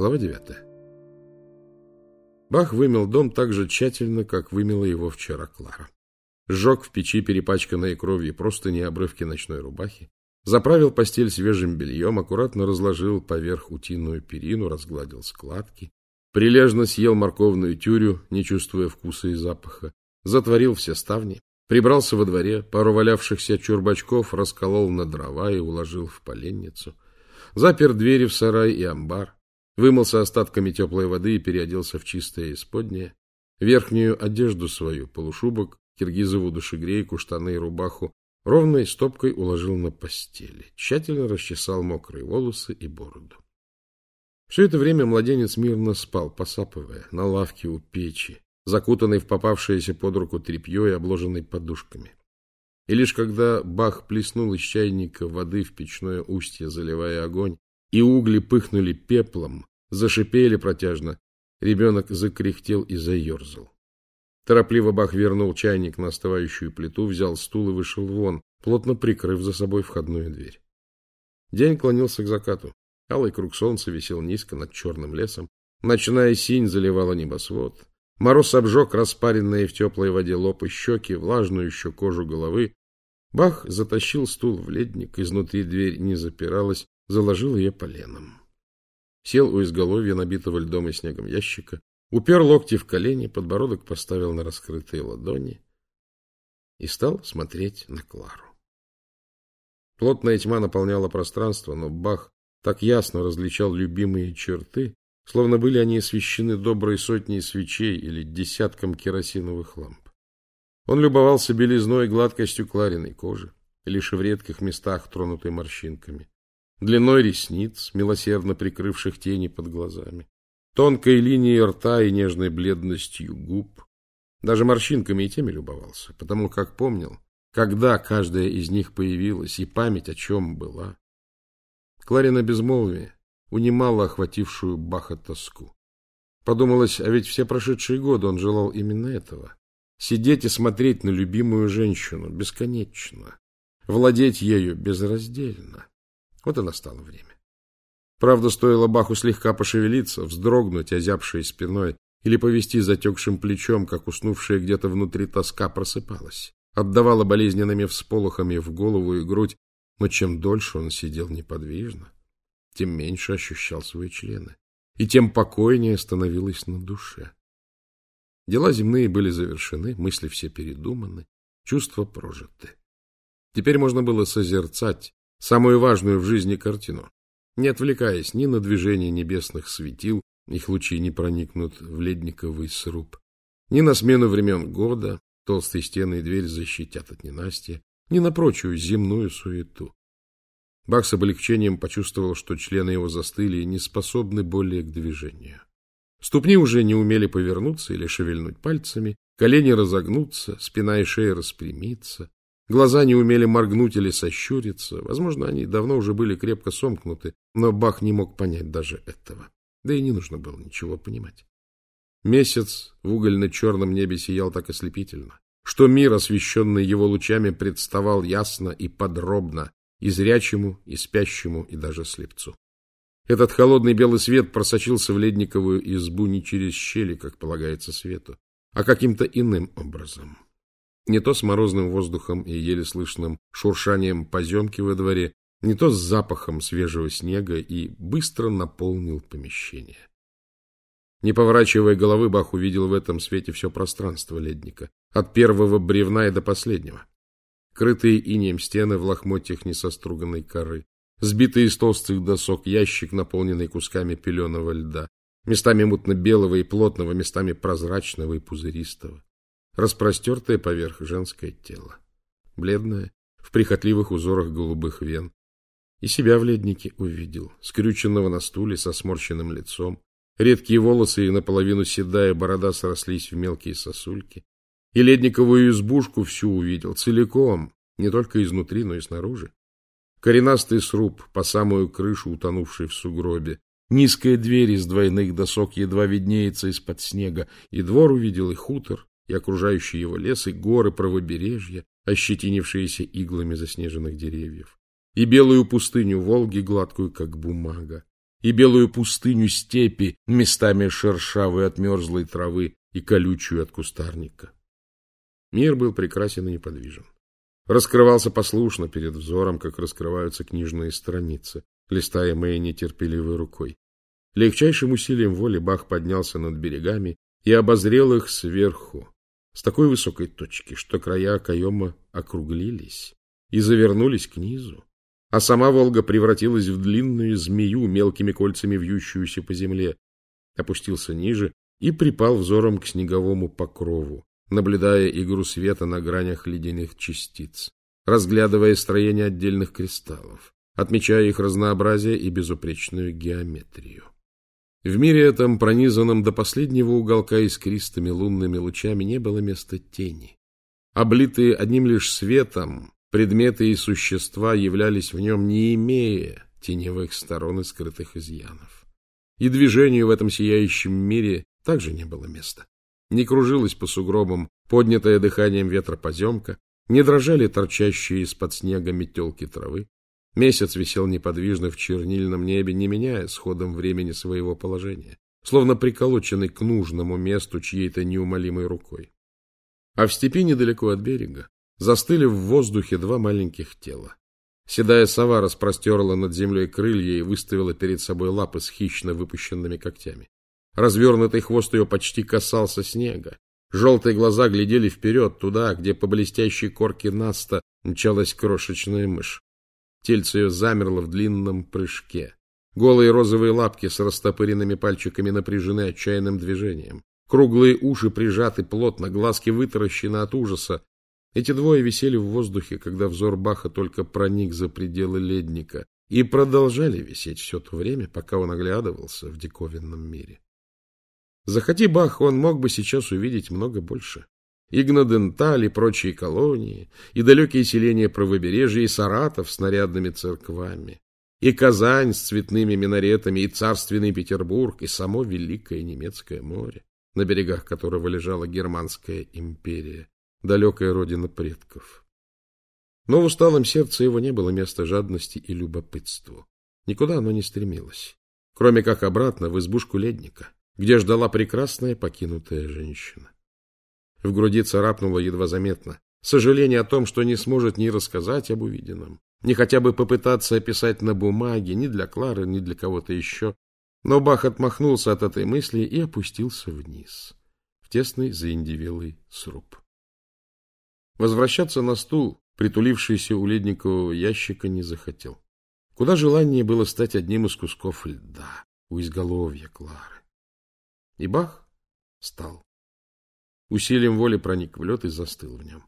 Глава 9. Бах вымел дом так же тщательно, как вымела его вчера Клара. Сжег в печи перепачканные кровью просто не обрывки ночной рубахи, заправил постель свежим бельем, аккуратно разложил поверх утиную перину, разгладил складки, прилежно съел морковную тюрю, не чувствуя вкуса и запаха, затворил все ставни, прибрался во дворе, пару валявшихся чурбачков расколол на дрова и уложил в поленницу, запер двери в сарай и амбар, вымылся остатками теплой воды и переоделся в чистое исподнее, верхнюю одежду свою, полушубок, киргизову душегрейку, штаны и рубаху, ровной стопкой уложил на постели, тщательно расчесал мокрые волосы и бороду. Все это время младенец мирно спал, посапывая, на лавке у печи, закутанный в попавшееся под руку тряпье и обложенный подушками. И лишь когда Бах плеснул из чайника воды в печное устье, заливая огонь, и угли пыхнули пеплом, зашипели протяжно, ребенок закряхтел и заерзал. Торопливо Бах вернул чайник на остывающую плиту, взял стул и вышел вон, плотно прикрыв за собой входную дверь. День клонился к закату. Алый круг солнца висел низко над черным лесом. Ночная синь заливала небосвод. Мороз обжег распаренные в теплой воде лоб и щеки, влажную еще кожу головы. Бах затащил стул в ледник, изнутри дверь не запиралась, заложил ее поленом. Сел у изголовья, набитого льдом и снегом ящика, упер локти в колени, подбородок поставил на раскрытые ладони и стал смотреть на Клару. Плотная тьма наполняла пространство, но Бах так ясно различал любимые черты, словно были они освещены доброй сотней свечей или десятком керосиновых ламп. Он любовался белизной и гладкостью Клариной кожи, лишь в редких местах тронутой морщинками, длиной ресниц, милосердно прикрывших тени под глазами, тонкой линией рта и нежной бледностью губ. Даже морщинками и теми любовался, потому как помнил, когда каждая из них появилась и память о чем была. Кларина безмолвие унимала охватившую Баха тоску. Подумалось, а ведь все прошедшие годы он желал именно этого. Сидеть и смотреть на любимую женщину бесконечно, владеть ею безраздельно. Вот и настало время. Правда, стоило Баху слегка пошевелиться, вздрогнуть, озябшей спиной, или повести затекшим плечом, как уснувшая где-то внутри тоска просыпалась, отдавала болезненными всполохами в голову и грудь, но чем дольше он сидел неподвижно, тем меньше ощущал свои члены, и тем покойнее становилось на душе. Дела земные были завершены, мысли все передуманы, чувства прожиты. Теперь можно было созерцать самую важную в жизни картину, не отвлекаясь ни на движение небесных светил, их лучи не проникнут в ледниковый сруб, ни на смену времен года, толстые стены и дверь защитят от ненастья, ни на прочую земную суету. Бах с облегчением почувствовал, что члены его застыли и не способны более к движению. Ступни уже не умели повернуться или шевельнуть пальцами, колени разогнуться, спина и шея распрямиться, глаза не умели моргнуть или сощуриться, возможно, они давно уже были крепко сомкнуты, но Бах не мог понять даже этого. Да и не нужно было ничего понимать. Месяц в угольно-черном небе сиял так ослепительно, что мир, освещенный его лучами, представал ясно и подробно и зрячему, и спящему, и даже слепцу. Этот холодный белый свет просочился в ледниковую избу не через щели, как полагается свету, а каким-то иным образом. Не то с морозным воздухом и еле слышным шуршанием поземки во дворе, не то с запахом свежего снега и быстро наполнил помещение. Не поворачивая головы, Бах увидел в этом свете все пространство ледника, от первого бревна и до последнего. Крытые инеем стены в лохмотьях несоструганной коры, сбитый из толстых досок ящик, наполненный кусками пеленого льда, местами мутно-белого и плотного, местами прозрачного и пузыристого, распростертое поверх женское тело, бледное, в прихотливых узорах голубых вен. И себя в леднике увидел, скрюченного на стуле со сморщенным лицом, редкие волосы и наполовину седая борода срослись в мелкие сосульки, и ледниковую избушку всю увидел, целиком, не только изнутри, но и снаружи. Коренастый сруб, по самую крышу утонувший в сугробе, низкая дверь из двойных досок едва виднеется из-под снега, и двор увидел, и хутор, и окружающий его лес, и горы правобережья, ощетинившиеся иглами заснеженных деревьев, и белую пустыню Волги, гладкую, как бумага, и белую пустыню степи, местами шершавой от мерзлой травы и колючую от кустарника. Мир был прекрасен и неподвижен. Раскрывался послушно перед взором, как раскрываются книжные страницы, листаемые нетерпеливой рукой. Легчайшим усилием воли Бах поднялся над берегами и обозрел их сверху, с такой высокой точки, что края окоема округлились и завернулись к низу, а сама Волга превратилась в длинную змею, мелкими кольцами вьющуюся по земле. Опустился ниже и припал взором к снеговому покрову, наблюдая игру света на гранях ледяных частиц, разглядывая строение отдельных кристаллов, отмечая их разнообразие и безупречную геометрию. В мире этом, пронизанном до последнего уголка искристыми лунными лучами, не было места тени. Облитые одним лишь светом, предметы и существа являлись в нем, не имея теневых сторон и скрытых изъянов. И движению в этом сияющем мире также не было места. Не кружилась по сугробам, поднятая дыханием ветра поземка, не дрожали торчащие из-под снега метелки травы, Месяц висел неподвижно в чернильном небе, не меняя с ходом времени своего положения, словно приколоченный к нужному месту чьей-то неумолимой рукой. А в степи недалеко от берега застыли в воздухе два маленьких тела. Седая сова распростерла над землей крылья и выставила перед собой лапы с хищно выпущенными когтями. Развернутый хвост ее почти касался снега. Желтые глаза глядели вперед, туда, где по блестящей корке наста мчалась крошечная мышь. Тельце ее замерло в длинном прыжке. Голые розовые лапки с растопыренными пальчиками напряжены отчаянным движением. Круглые уши прижаты плотно, глазки вытаращены от ужаса. Эти двое висели в воздухе, когда взор Баха только проник за пределы ледника, и продолжали висеть все то время, пока он оглядывался в диковинном мире. Захоти Бах, он мог бы сейчас увидеть много больше. И прочие колонии, и далекие селения правобережья, и Саратов с нарядными церквами, и Казань с цветными минаретами, и царственный Петербург, и само Великое Немецкое море, на берегах которого лежала Германская империя, далекая родина предков. Но в усталом сердце его не было места жадности и любопытству. Никуда оно не стремилось, кроме как обратно в избушку ледника, где ждала прекрасная покинутая женщина. В груди царапнуло едва заметно. Сожаление о том, что не сможет ни рассказать об увиденном, ни хотя бы попытаться описать на бумаге, ни для Клары, ни для кого-то еще. Но Бах отмахнулся от этой мысли и опустился вниз, в тесный заиндивелый сруб. Возвращаться на стул, притулившийся у ледникового ящика, не захотел. Куда желание было стать одним из кусков льда у изголовья Клары. И Бах стал. Усилием воли проник в лед и застыл в нем,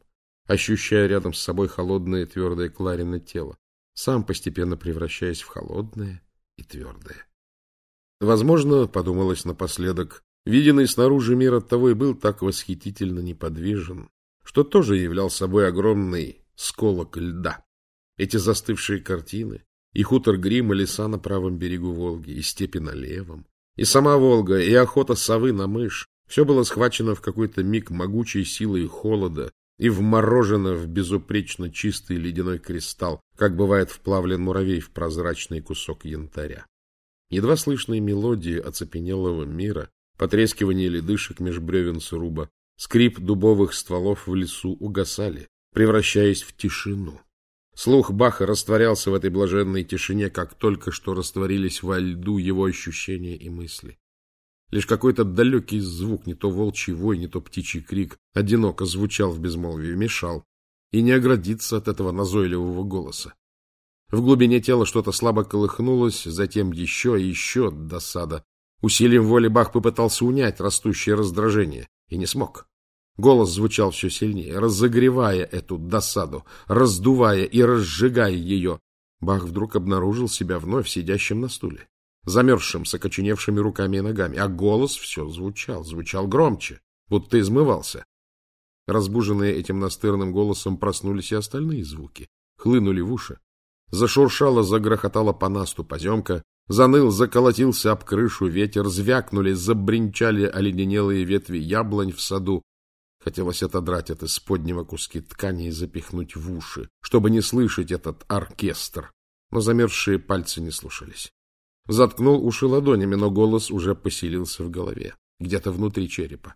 ощущая рядом с собой холодное твердое Кларино тело, сам постепенно превращаясь в холодное и твердое. Возможно, подумалось напоследок, виденный снаружи мир оттого и был так восхитительно неподвижен, что тоже являл собой огромный сколок льда. Эти застывшие картины, и хутор и леса на правом берегу Волги, и степи на левом, и сама Волга, и охота совы на мышь, все было схвачено в какой-то миг могучей силой холода и вморожено в безупречно чистый ледяной кристалл, как бывает вплавлен муравей в прозрачный кусок янтаря. Едва слышные мелодии оцепенелого мира, потрескивание ледышек меж бревен сруба, скрип дубовых стволов в лесу угасали, превращаясь в тишину. Слух Баха растворялся в этой блаженной тишине, как только что растворились во льду его ощущения и мысли. Лишь какой-то далекий звук, не то волчий вой, не то птичий крик, одиноко звучал в безмолвии, мешал, и не оградиться от этого назойливого голоса. В глубине тела что-то слабо колыхнулось, затем еще и еще досада. Усилием воли Бах попытался унять растущее раздражение, и не смог. Голос звучал все сильнее, разогревая эту досаду, раздувая и разжигая ее. Бах вдруг обнаружил себя вновь сидящим на стуле замерзшим, с руками и ногами, а голос все звучал, звучал громче, будто измывался. Разбуженные этим настырным голосом проснулись и остальные звуки, хлынули в уши. Зашуршало, загрохотало по насту поземка, заныл, заколотился об крышу ветер, звякнули, забринчали оледенелые ветви яблонь в саду. Хотелось отодрать от исподнего куски ткани и запихнуть в уши, чтобы не слышать этот оркестр, но замерзшие пальцы не слушались. Заткнул уши ладонями, но голос уже поселился в голове, где-то внутри черепа.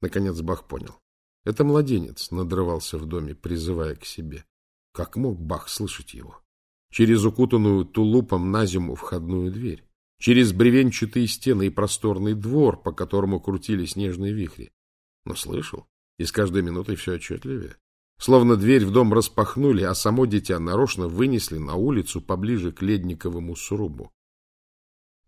Наконец Бах понял. Это младенец надрывался в доме, призывая к себе. Как мог Бах слышать его? Через укутанную тулупом на зиму входную дверь, через бревенчатые стены и просторный двор, по которому крутили снежные вихри. Но слышал, и с каждой минутой все отчетливее. Словно дверь в дом распахнули, а само дитя нарочно вынесли на улицу поближе к ледниковому срубу.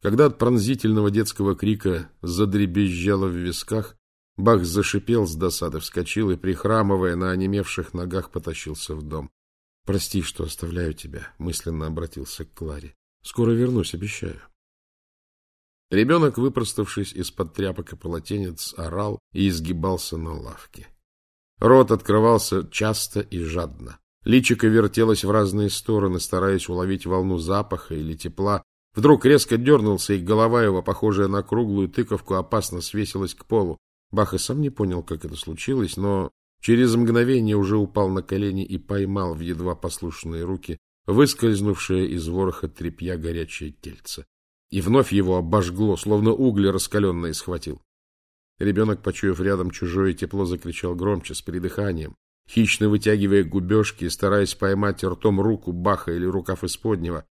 Когда от пронзительного детского крика задребезжало в висках, Бах зашипел с досады, вскочил и, прихрамывая на онемевших ногах, потащился в дом. — Прости, что оставляю тебя, — мысленно обратился к Кларе. — Скоро вернусь, обещаю. Ребенок, выпроставшись из-под тряпок и полотенец, орал и изгибался на лавке. Рот открывался часто и жадно. Личико вертелось в разные стороны, стараясь уловить волну запаха или тепла. Вдруг резко дернулся, и голова его, похожая на круглую тыковку, опасно свесилась к полу. Бах и сам не понял, как это случилось, но через мгновение уже упал на колени и поймал в едва послушные руки выскользнувшее из вороха тряпья горячее тельце. И вновь его обожгло, словно угли раскаленные схватил. Ребенок, почуяв рядом чужое тепло, закричал громче, с придыханием, хищно вытягивая губежки и стараясь поймать ртом руку Баха или рукав исподнего,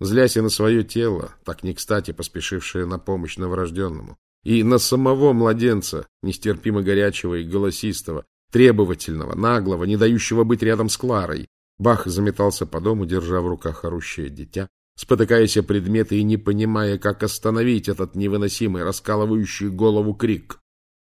злясь и на свое тело, так не кстати поспешившее на помощь новорожденному, и на самого младенца, нестерпимо горячего и голосистого, требовательного, наглого, не дающего быть рядом с Кларой. Бах заметался по дому, держа в руках орущее дитя, спотыкаясь о предметы и не понимая, как остановить этот невыносимый, раскалывающий голову крик.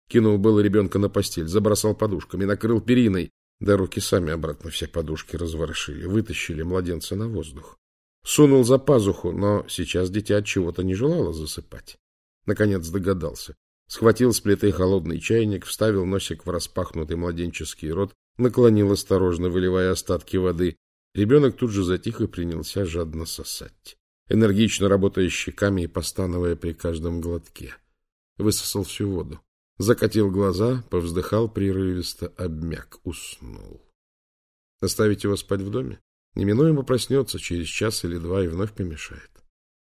Кинул было ребенка на постель, забросал подушками, накрыл периной, да руки сами обратно все подушки разворошили, вытащили младенца на воздух. Сунул за пазуху, но сейчас дитя от чего-то не желало засыпать. Наконец догадался. Схватил с плиты холодный чайник, вставил носик в распахнутый младенческий рот, наклонил осторожно, выливая остатки воды. Ребенок тут же затих и принялся жадно сосать, энергично работая щеками и постановая при каждом глотке. Высосал всю воду. Закатил глаза, повздыхал прерывисто, обмяк, уснул. Оставить его спать в доме? Неминуемо проснется через час или два и вновь помешает.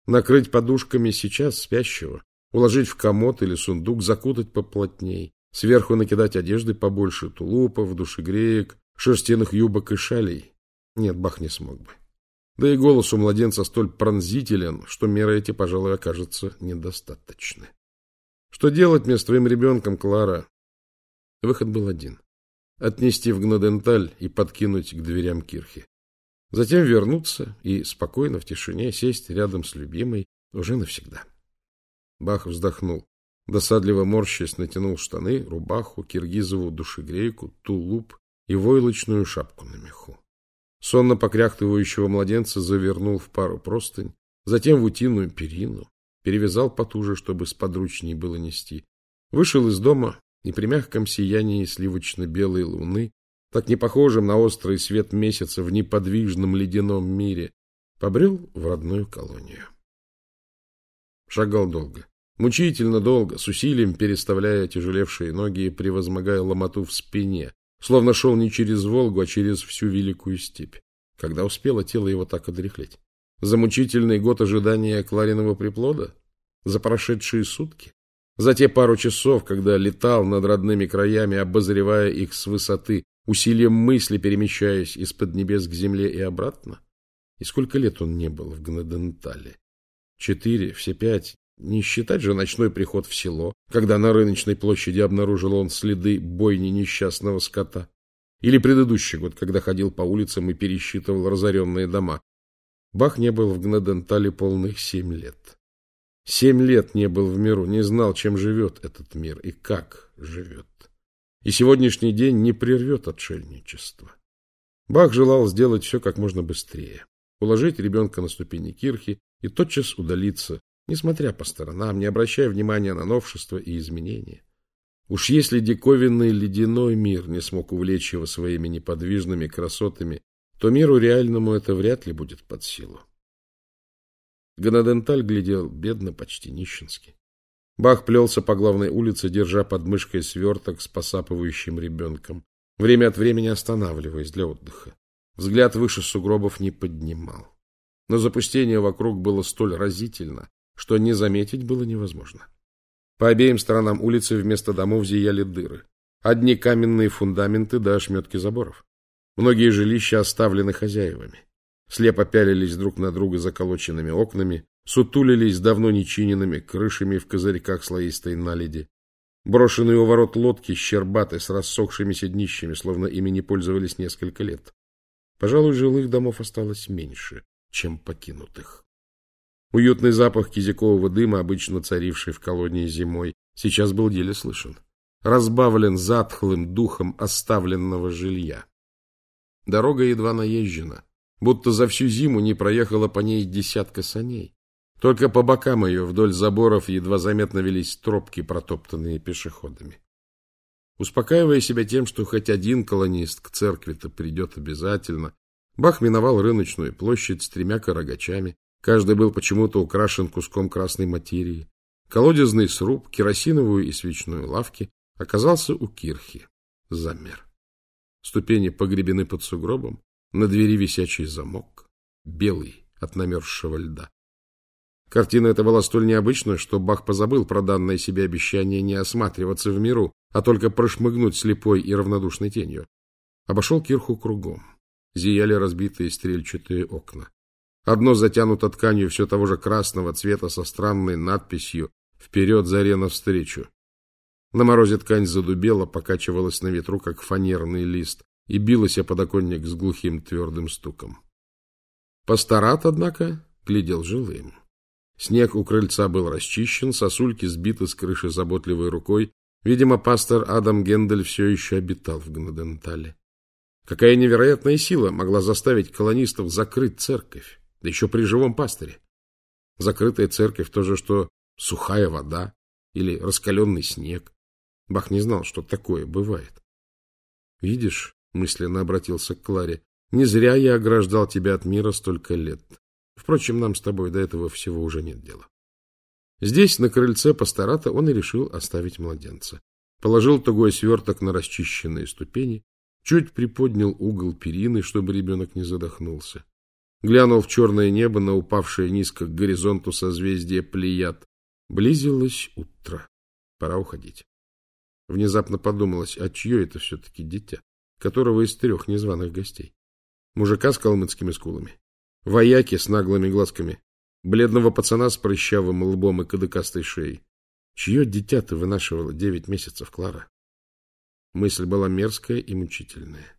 Накрыть подушками сейчас спящего, уложить в комод или сундук, закутать поплотней, сверху накидать одежды побольше, тулупов, душегреек, шерстяных юбок и шалей. Нет, Бах не смог бы. Да и голос у младенца столь пронзителен, что меры эти, пожалуй, окажутся недостаточны. Что делать мне с твоим ребенком, Клара? Выход был один. Отнести в Гноденталь и подкинуть к дверям кирхи. Затем вернуться и спокойно в тишине сесть рядом с любимой уже навсегда. Бах вздохнул. Досадливо морщась натянул штаны, рубаху, киргизову душегрейку, тулуп и войлочную шапку на меху. Сонно покряхтывающего младенца завернул в пару простынь, затем в утиную перину, перевязал потуже, чтобы сподручней было нести. Вышел из дома и при мягком сиянии сливочно-белой луны, так не похожим на острый свет месяца в неподвижном ледяном мире, побрел в родную колонию. Шагал долго, мучительно долго, с усилием переставляя тяжелевшие ноги и превозмогая ломоту в спине, словно шел не через Волгу, а через всю великую степь, когда успело тело его так одряхлеть. За мучительный год ожидания Клариного приплода? За прошедшие сутки? За те пару часов, когда летал над родными краями, обозревая их с высоты, усилием мысли перемещаясь из-под небес к земле и обратно? И сколько лет он не был в Гнадентале? Четыре, все пять. Не считать же ночной приход в село, когда на рыночной площади обнаружил он следы бойни несчастного скота. Или предыдущий год, когда ходил по улицам и пересчитывал разоренные дома, Бах не был в Гнадентале полных семь лет. Семь лет не был в миру, не знал, чем живет этот мир и как живет. И сегодняшний день не прервет отшельничество. Бах желал сделать все как можно быстрее, уложить ребенка на ступени кирхи и тотчас удалиться, несмотря по сторонам, не обращая внимания на новшества и изменения. Уж если диковинный ледяной мир не смог увлечь его своими неподвижными красотами то миру реальному это вряд ли будет под силу. Гонаденталь глядел бедно, почти нищенски. Бах плелся по главной улице, держа под мышкой сверток с посапывающим ребенком, время от времени останавливаясь для отдыха. Взгляд выше сугробов не поднимал. но запустение вокруг было столь разительно, что не заметить было невозможно. По обеим сторонам улицы вместо домов зияли дыры. Одни каменные фундаменты да ошметки заборов. Многие жилища оставлены хозяевами. Слепо пялились друг на друга заколоченными окнами, сутулились давно нечиненными крышами в козырьках слоистой наледи. Брошенные у ворот лодки щербаты с рассохшимися днищами, словно ими не пользовались несколько лет. Пожалуй, жилых домов осталось меньше, чем покинутых. Уютный запах кизякового дыма, обычно царивший в колонии зимой, сейчас был деле слышен. Разбавлен затхлым духом оставленного жилья. Дорога едва наезжена, будто за всю зиму не проехала по ней десятка саней. Только по бокам ее вдоль заборов едва заметно велись тропки, протоптанные пешеходами. Успокаивая себя тем, что хоть один колонист к церкви-то придет обязательно, Бах миновал рыночную площадь с тремя карагачами, Каждый был почему-то украшен куском красной материи. Колодезный сруб, керосиновую и свечную лавки оказался у кирхи. Замер. Ступени погребены под сугробом, на двери висячий замок, белый от намерзшего льда. Картина эта была столь необычна, что Бах позабыл про данное себе обещание не осматриваться в миру, а только прошмыгнуть слепой и равнодушной тенью. Обошел кирху кругом. Зияли разбитые стрельчатые окна. Одно затянуто тканью все того же красного цвета со странной надписью «Вперед, заре навстречу». На морозе ткань задубела, покачивалась на ветру, как фанерный лист, и билась о подоконник с глухим твердым стуком. Пасторат, однако, глядел жилым. Снег у крыльца был расчищен, сосульки сбиты с крыши заботливой рукой. Видимо, пастор Адам Гендель все еще обитал в Гнадентале. Какая невероятная сила могла заставить колонистов закрыть церковь? да еще при живом пастыре. Закрытая церковь то же, что сухая вода или раскаленный снег. Бах не знал, что такое бывает. Видишь, мысленно обратился к Кларе, не зря я ограждал тебя от мира столько лет. Впрочем, нам с тобой до этого всего уже нет дела. Здесь, на крыльце пастората, он и решил оставить младенца. Положил тугой сверток на расчищенные ступени, чуть приподнял угол перины, чтобы ребенок не задохнулся глянул в черное небо на упавшее низко к горизонту созвездие Плеяд. Близилось утро. Пора уходить. Внезапно подумалось, а чье это все-таки дитя, которого из трех незваных гостей? Мужика с калмыцкими скулами, вояки с наглыми глазками, бледного пацана с прыщавым лбом и кадыкастой шеей. Чье дитя ты вынашивала девять месяцев, Клара? Мысль была мерзкая и мучительная.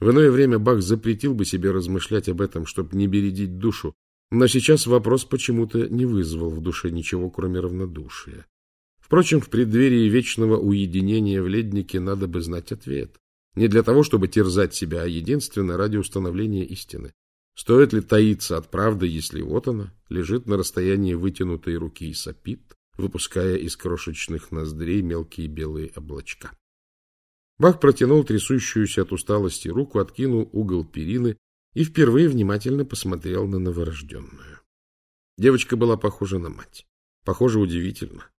В иное время Бах запретил бы себе размышлять об этом, чтобы не бередить душу, но сейчас вопрос почему-то не вызвал в душе ничего, кроме равнодушия. Впрочем, в преддверии вечного уединения в леднике надо бы знать ответ. Не для того, чтобы терзать себя, а единственно ради установления истины. Стоит ли таиться от правды, если вот она лежит на расстоянии вытянутой руки и сопит, выпуская из крошечных ноздрей мелкие белые облачка? Бах протянул трясущуюся от усталости руку, откинул угол перины и впервые внимательно посмотрел на новорожденную. Девочка была похожа на мать. Похоже, удивительно.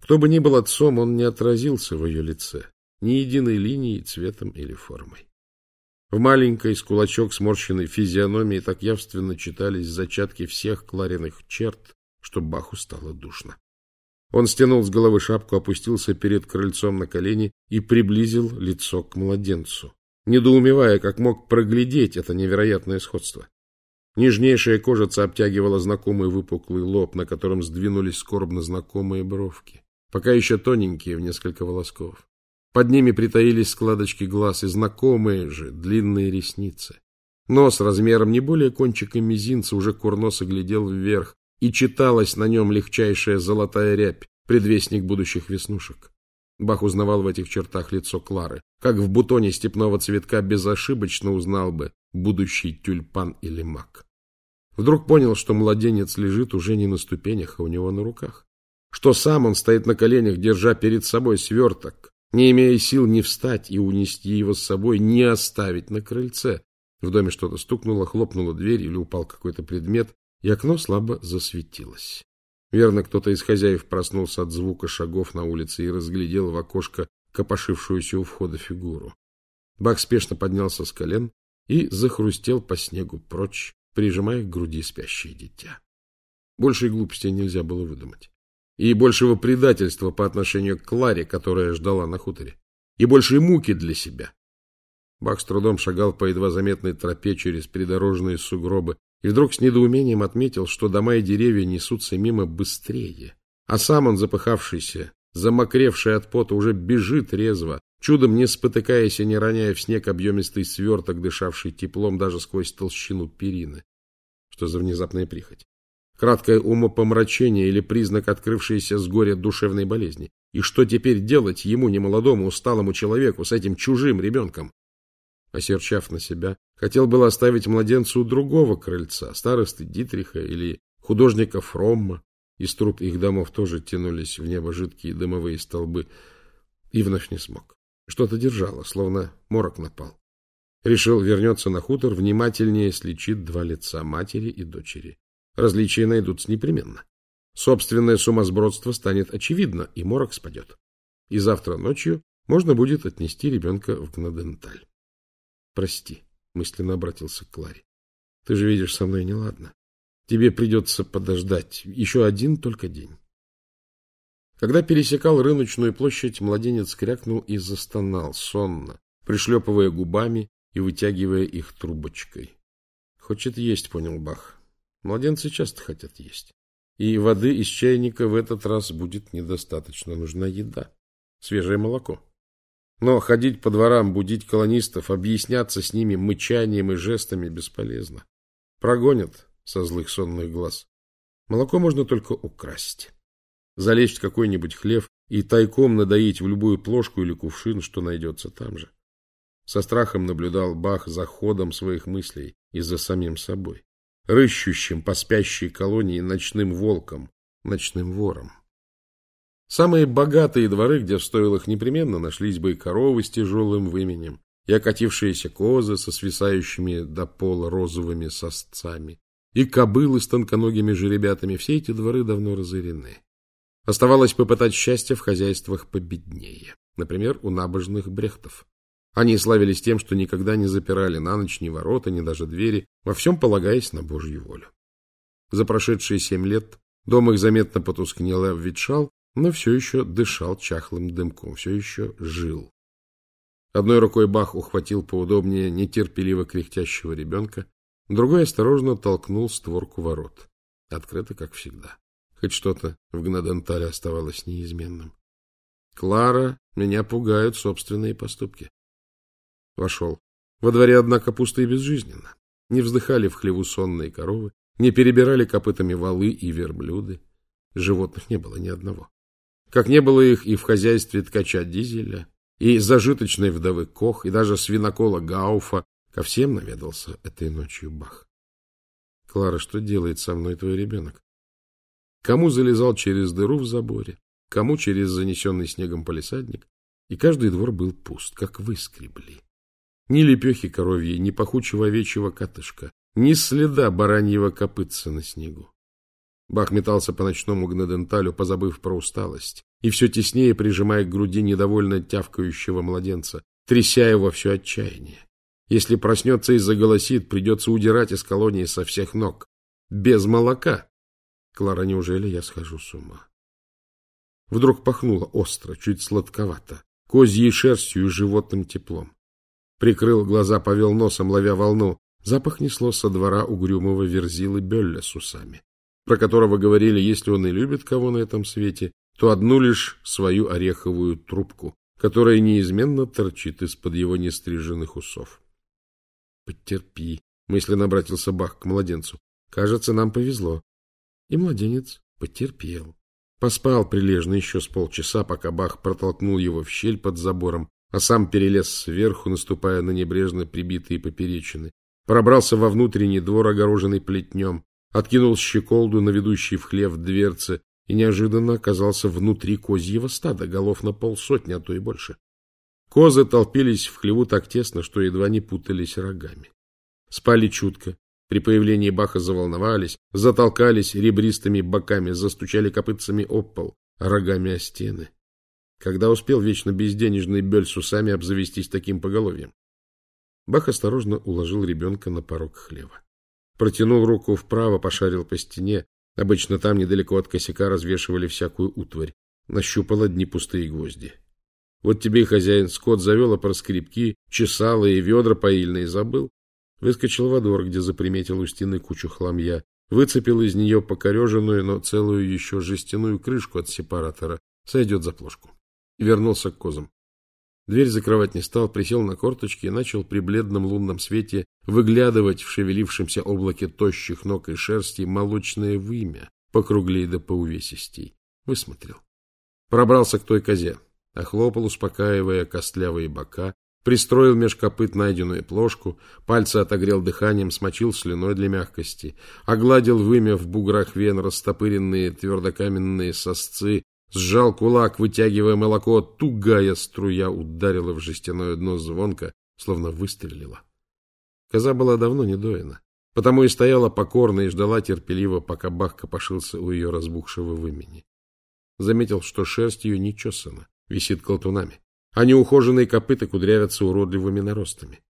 Кто бы ни был отцом, он не отразился в ее лице, ни единой линией, цветом или формой. В маленькой, с кулачок сморщенной физиономии так явственно читались зачатки всех Клариных черт, что Баху стало душно. Он стянул с головы шапку, опустился перед крыльцом на колени и приблизил лицо к младенцу, недоумевая, как мог проглядеть это невероятное сходство. Нежнейшая кожица обтягивала знакомый выпуклый лоб, на котором сдвинулись скорбно знакомые бровки, пока еще тоненькие в несколько волосков. Под ними притаились складочки глаз и знакомые же длинные ресницы. Нос размером не более кончика мизинца уже курносо глядел вверх, и читалась на нем легчайшая золотая рябь, предвестник будущих веснушек. Бах узнавал в этих чертах лицо Клары, как в бутоне степного цветка безошибочно узнал бы будущий тюльпан или мак. Вдруг понял, что младенец лежит уже не на ступенях, а у него на руках. Что сам он стоит на коленях, держа перед собой сверток, не имея сил ни встать и унести его с собой, ни оставить на крыльце. В доме что-то стукнуло, хлопнула дверь или упал какой-то предмет, и окно слабо засветилось. Верно, кто-то из хозяев проснулся от звука шагов на улице и разглядел в окошко копошившуюся у входа фигуру. Бак спешно поднялся с колен и захрустел по снегу прочь прижимая к груди спящее дитя. Большей глупости нельзя было выдумать. И большего предательства по отношению к Кларе, которая ждала на хуторе. И большей муки для себя. Бах с трудом шагал по едва заметной тропе через придорожные сугробы и вдруг с недоумением отметил, что дома и деревья несутся мимо быстрее, а сам он, запыхавшийся, замокревший от пота, уже бежит резво, чудом не спотыкаясь и не роняя в снег объемистый сверток, дышавший теплом даже сквозь толщину перины. Что за внезапная прихоть? Краткое умопомрачение или признак открывшейся с горя душевной болезни? И что теперь делать ему, немолодому, усталому человеку, с этим чужим ребенком? Осерчав на себя, хотел было оставить младенца у другого крыльца, старосты Дитриха или художника Фромма. Из труб их домов тоже тянулись в небо жидкие дымовые столбы, и вновь не смог. Что-то держало, словно морок напал. Решил вернется на хутор, внимательнее слечит два лица матери и дочери. Различия найдутся непременно. Собственное сумасбродство станет очевидно, и морок спадет. И завтра ночью можно будет отнести ребенка в Гнаденталь. Прости, мысленно обратился к Кларе. Ты же видишь, со мной неладно. Тебе придется подождать еще один только день. Когда пересекал рыночную площадь, младенец крякнул и застонал сонно, пришлепывая губами и вытягивая их трубочкой. Хочет есть, понял Бах. Младенцы часто хотят есть. И воды из чайника в этот раз будет недостаточно. Нужна еда. Свежее молоко. Но ходить по дворам, будить колонистов, объясняться с ними мычанием и жестами бесполезно. Прогонят со злых сонных глаз. Молоко можно только украсть залезть в какой-нибудь хлев и тайком надоить в любую плошку или кувшин, что найдется там же. Со страхом наблюдал Бах за ходом своих мыслей и за самим собой, рыщущим по спящей колонии ночным волком, ночным вором. Самые богатые дворы, где в стойлах непременно нашлись бы и коровы с тяжелым выменем, и окатившиеся козы со свисающими до пола розовыми сосцами, и кобылы с тонконогими жеребятами, все эти дворы давно разорены. Оставалось попытать счастье в хозяйствах победнее, например, у набожных брехтов. Они славились тем, что никогда не запирали на ночь ни ворота, ни даже двери, во всем полагаясь на Божью волю. За прошедшие семь лет дом их заметно потускнел и обветшал, но все еще дышал чахлым дымком, все еще жил. Одной рукой Бах ухватил поудобнее нетерпеливо кряхтящего ребенка, другой осторожно толкнул створку ворот. Открыто, как всегда. Хоть что-то в Гнадентале оставалось неизменным. Клара, меня пугают собственные поступки. Вошел. Во дворе, однако, пусто и безжизненно. Не вздыхали в хлеву сонные коровы, не перебирали копытами валы и верблюды. Животных не было ни одного. Как не было их и в хозяйстве ткача Дизеля, и зажиточной вдовы Кох, и даже свинокола Гауфа. Ко всем наведался этой ночью Бах. — Клара, что делает со мной твой ребенок? Кому залезал через дыру в заборе, кому через занесенный снегом полисадник, и каждый двор был пуст, как выскребли. Ни лепехи коровьей, ни пахучего овечьего катышка, ни следа бараньего копытца на снегу. Бах метался по ночному гнаденталю, позабыв про усталость, и все теснее прижимая к груди недовольно тявкающего младенца, тряся его все отчаяние. Если проснется и заголосит, придется удирать из колонии со всех ног. Без молока. Клара, неужели я схожу с ума? Вдруг пахнуло остро, чуть сладковато, козьей шерстью и животным теплом. Прикрыл глаза, повел носом, ловя волну. Запах несло со двора угрюмого верзилы Бёлля с усами, про которого говорили, если он и любит кого на этом свете, то одну лишь свою ореховую трубку, которая неизменно торчит из-под его нестриженных усов. — Потерпи, — мысленно обратился Бах к младенцу. — Кажется, нам повезло. И младенец потерпел. Поспал прилежно еще с полчаса, пока Бах протолкнул его в щель под забором, а сам перелез сверху, наступая на небрежно прибитые поперечины. Пробрался во внутренний двор, огороженный плетнем, откинул щеколду на ведущей в хлев дверцы и неожиданно оказался внутри козьего стада, голов на полсотни, а то и больше. Козы толпились в хлеву так тесно, что едва не путались рогами. Спали чутко, при появлении Баха заволновались, затолкались ребристыми боками, застучали копытцами об пол, рогами о стены. Когда успел вечно безденежный Бель с усами обзавестись таким поголовьем? Бах осторожно уложил ребенка на порог хлева. Протянул руку вправо, пошарил по стене. Обычно там, недалеко от косяка, развешивали всякую утварь. Нащупал одни пустые гвозди. Вот тебе и хозяин. Скот завел, а про скребки, чесало и ведра поильные забыл. Выскочил во двор, где заприметил у стены кучу хламья. Выцепил из нее покореженную, но целую еще жестяную крышку от сепаратора. Сойдет за плошку. И вернулся к козам. Дверь закрывать не стал, присел на корточки и начал при бледном лунном свете выглядывать в шевелившемся облаке тощих ног и шерсти молочное вымя, покруглее да поувесистей. Высмотрел. Пробрался к той козе, охлопал, успокаивая костлявые бока, пристроил меж копыт найденную плошку, пальцы отогрел дыханием, смочил слюной для мягкости, огладил вымя в буграх вен растопыренные твердокаменные сосцы, Сжал кулак, вытягивая молоко, тугая струя ударила в жестяное дно звонко, словно выстрелила. Коза была давно не доена, потому и стояла покорно и ждала терпеливо, пока Бах копошился у ее разбухшего вымени. Заметил, что шерсть ее не чесана, висит колтунами, а неухоженные копыта кудрявятся уродливыми наростами.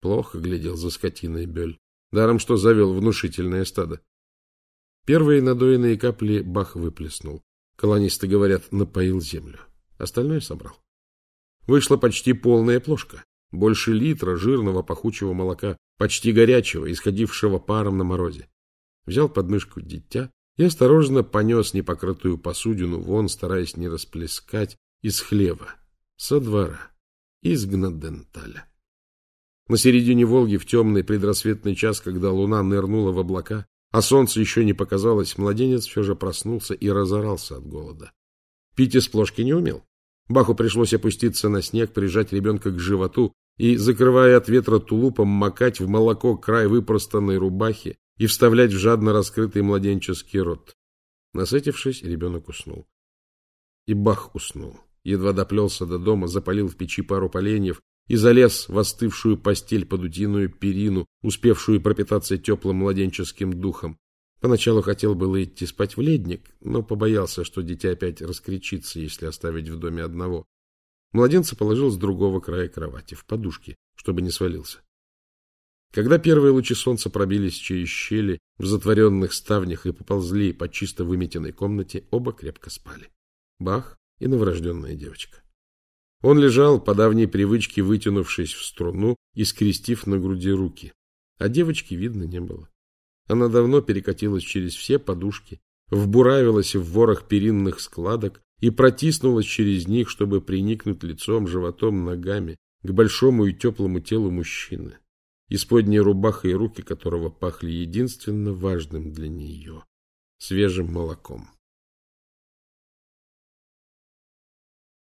Плохо глядел за скотиной Бель, даром что завел внушительное стадо. Первые надоенные капли Бах выплеснул. Колонисты говорят, напоил землю. Остальное собрал. Вышла почти полная плошка. Больше литра жирного пахучего молока, почти горячего, исходившего паром на морозе. Взял подмышку дитя и осторожно понес непокрытую посудину вон, стараясь не расплескать, из хлева, со двора, из гнаденталя. На середине Волги в темный предрассветный час, когда луна нырнула в облака, а солнце еще не показалось, младенец все же проснулся и разорался от голода. Пить из плошки не умел. Баху пришлось опуститься на снег, прижать ребенка к животу и, закрывая от ветра тулупом, макать в молоко край выпростанной рубахи и вставлять в жадно раскрытый младенческий рот. Насытившись, ребенок уснул. И Бах уснул. Едва доплелся до дома, запалил в печи пару поленьев и залез в остывшую постель под утиную перину, успевшую пропитаться теплым младенческим духом. Поначалу хотел было идти спать в ледник, но побоялся, что дитя опять раскричится, если оставить в доме одного. Младенца положил с другого края кровати, в подушке, чтобы не свалился. Когда первые лучи солнца пробились через щели в затворенных ставнях и поползли по чисто выметенной комнате, оба крепко спали. Бах и новорожденная девочка. Он лежал, по давней привычке вытянувшись в струну и скрестив на груди руки. А девочки видно не было. Она давно перекатилась через все подушки, вбуравилась в ворох перинных складок и протиснулась через них, чтобы приникнуть лицом, животом, ногами к большому и теплому телу мужчины, исподней рубаха и руки которого пахли единственно важным для нее — свежим молоком.